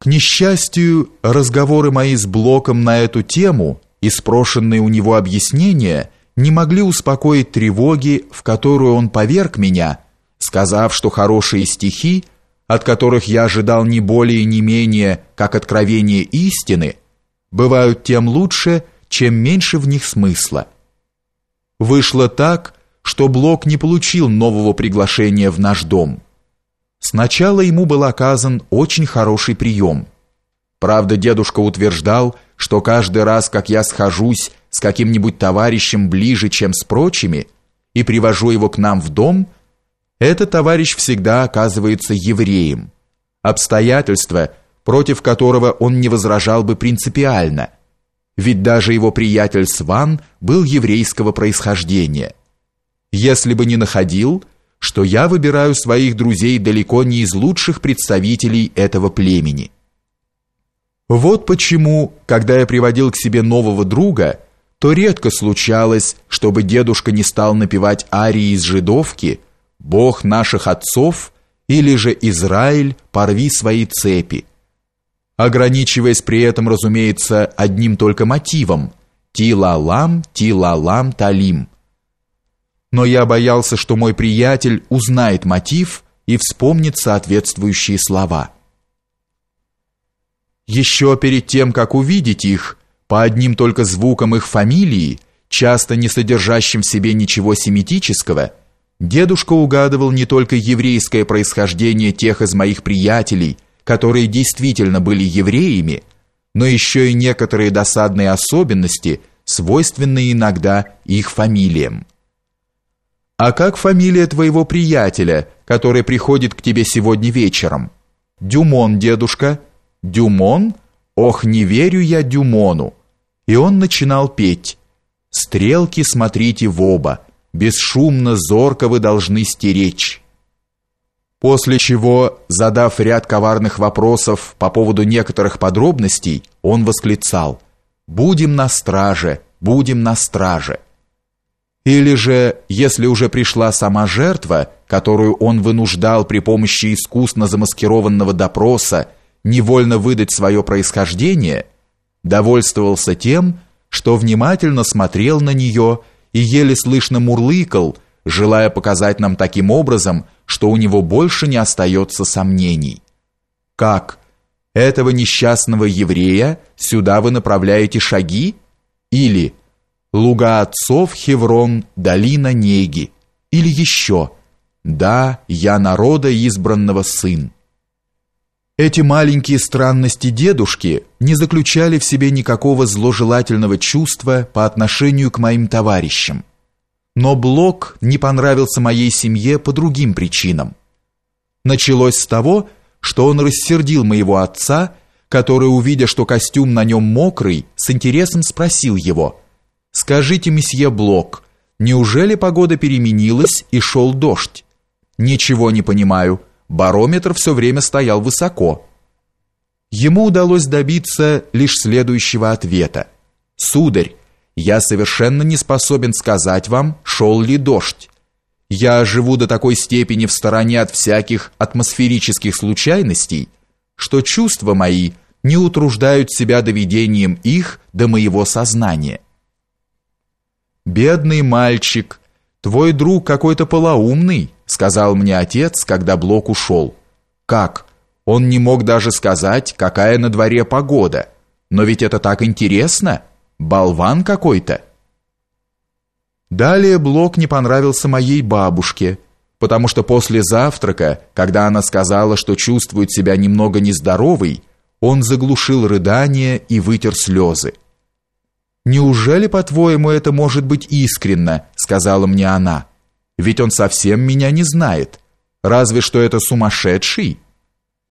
К несчастью, разговоры мои с Блоком на эту тему и спрошенные у него объяснения не могли успокоить тревоги, в которую он поверг меня, сказав, что хорошие стихи, от которых я ожидал не более и не менее, как откровение истины, бывают тем лучше, чем меньше в них смысла. Вышло так, что Блок не получил нового приглашения в наш дом – Сначала ему был оказан очень хороший прием. Правда, дедушка утверждал, что каждый раз, как я схожусь с каким-нибудь товарищем ближе, чем с прочими, и привожу его к нам в дом, этот товарищ всегда оказывается евреем. Обстоятельство, против которого он не возражал бы принципиально. Ведь даже его приятель Сван был еврейского происхождения. Если бы не находил – что я выбираю своих друзей далеко не из лучших представителей этого племени. Вот почему, когда я приводил к себе нового друга, то редко случалось, чтобы дедушка не стал напевать арии из жидовки «Бог наших отцов» или же «Израиль, порви свои цепи», ограничиваясь при этом, разумеется, одним только мотивом «Ти-ла-лам, ти-ла-лам, талим», но я боялся, что мой приятель узнает мотив и вспомнит соответствующие слова. Еще перед тем, как увидеть их, по одним только звукам их фамилии, часто не содержащим в себе ничего семитического, дедушка угадывал не только еврейское происхождение тех из моих приятелей, которые действительно были евреями, но еще и некоторые досадные особенности, свойственные иногда их фамилиям. А как фамилия твоего приятеля, который приходит к тебе сегодня вечером? Дюмон, дедушка. Дюмон? Ох, не верю я Дюмону. И он начинал петь. Стрелки смотрите в оба. Бесшумно, зорко вы должны стеречь. После чего, задав ряд коварных вопросов по поводу некоторых подробностей, он восклицал: "Будем на страже, будем на страже". Или же, если уже пришла сама жертва, которую он вынуждал при помощи искусно замаскированного допроса невольно выдать свое происхождение, довольствовался тем, что внимательно смотрел на нее и еле слышно мурлыкал, желая показать нам таким образом, что у него больше не остается сомнений. Как? Этого несчастного еврея сюда вы направляете шаги? Или луга отцов Хеврон, долина Неги, или еще «Да, я народа избранного сын». Эти маленькие странности дедушки не заключали в себе никакого зложелательного чувства по отношению к моим товарищам. Но Блок не понравился моей семье по другим причинам. Началось с того, что он рассердил моего отца, который, увидя, что костюм на нем мокрый, с интересом спросил его – Скажите, месье Блок, неужели погода переменилась и шел дождь? Ничего не понимаю. Барометр все время стоял высоко. Ему удалось добиться лишь следующего ответа. Сударь, я совершенно не способен сказать вам, шел ли дождь. Я живу до такой степени в стороне от всяких атмосферических случайностей, что чувства мои не утруждают себя доведением их до моего сознания. «Бедный мальчик, твой друг какой-то полоумный», сказал мне отец, когда Блок ушел. «Как? Он не мог даже сказать, какая на дворе погода. Но ведь это так интересно. Болван какой-то». Далее Блок не понравился моей бабушке, потому что после завтрака, когда она сказала, что чувствует себя немного нездоровой, он заглушил рыдания и вытер слезы. «Неужели, по-твоему, это может быть искренно?» — сказала мне она. «Ведь он совсем меня не знает. Разве что это сумасшедший».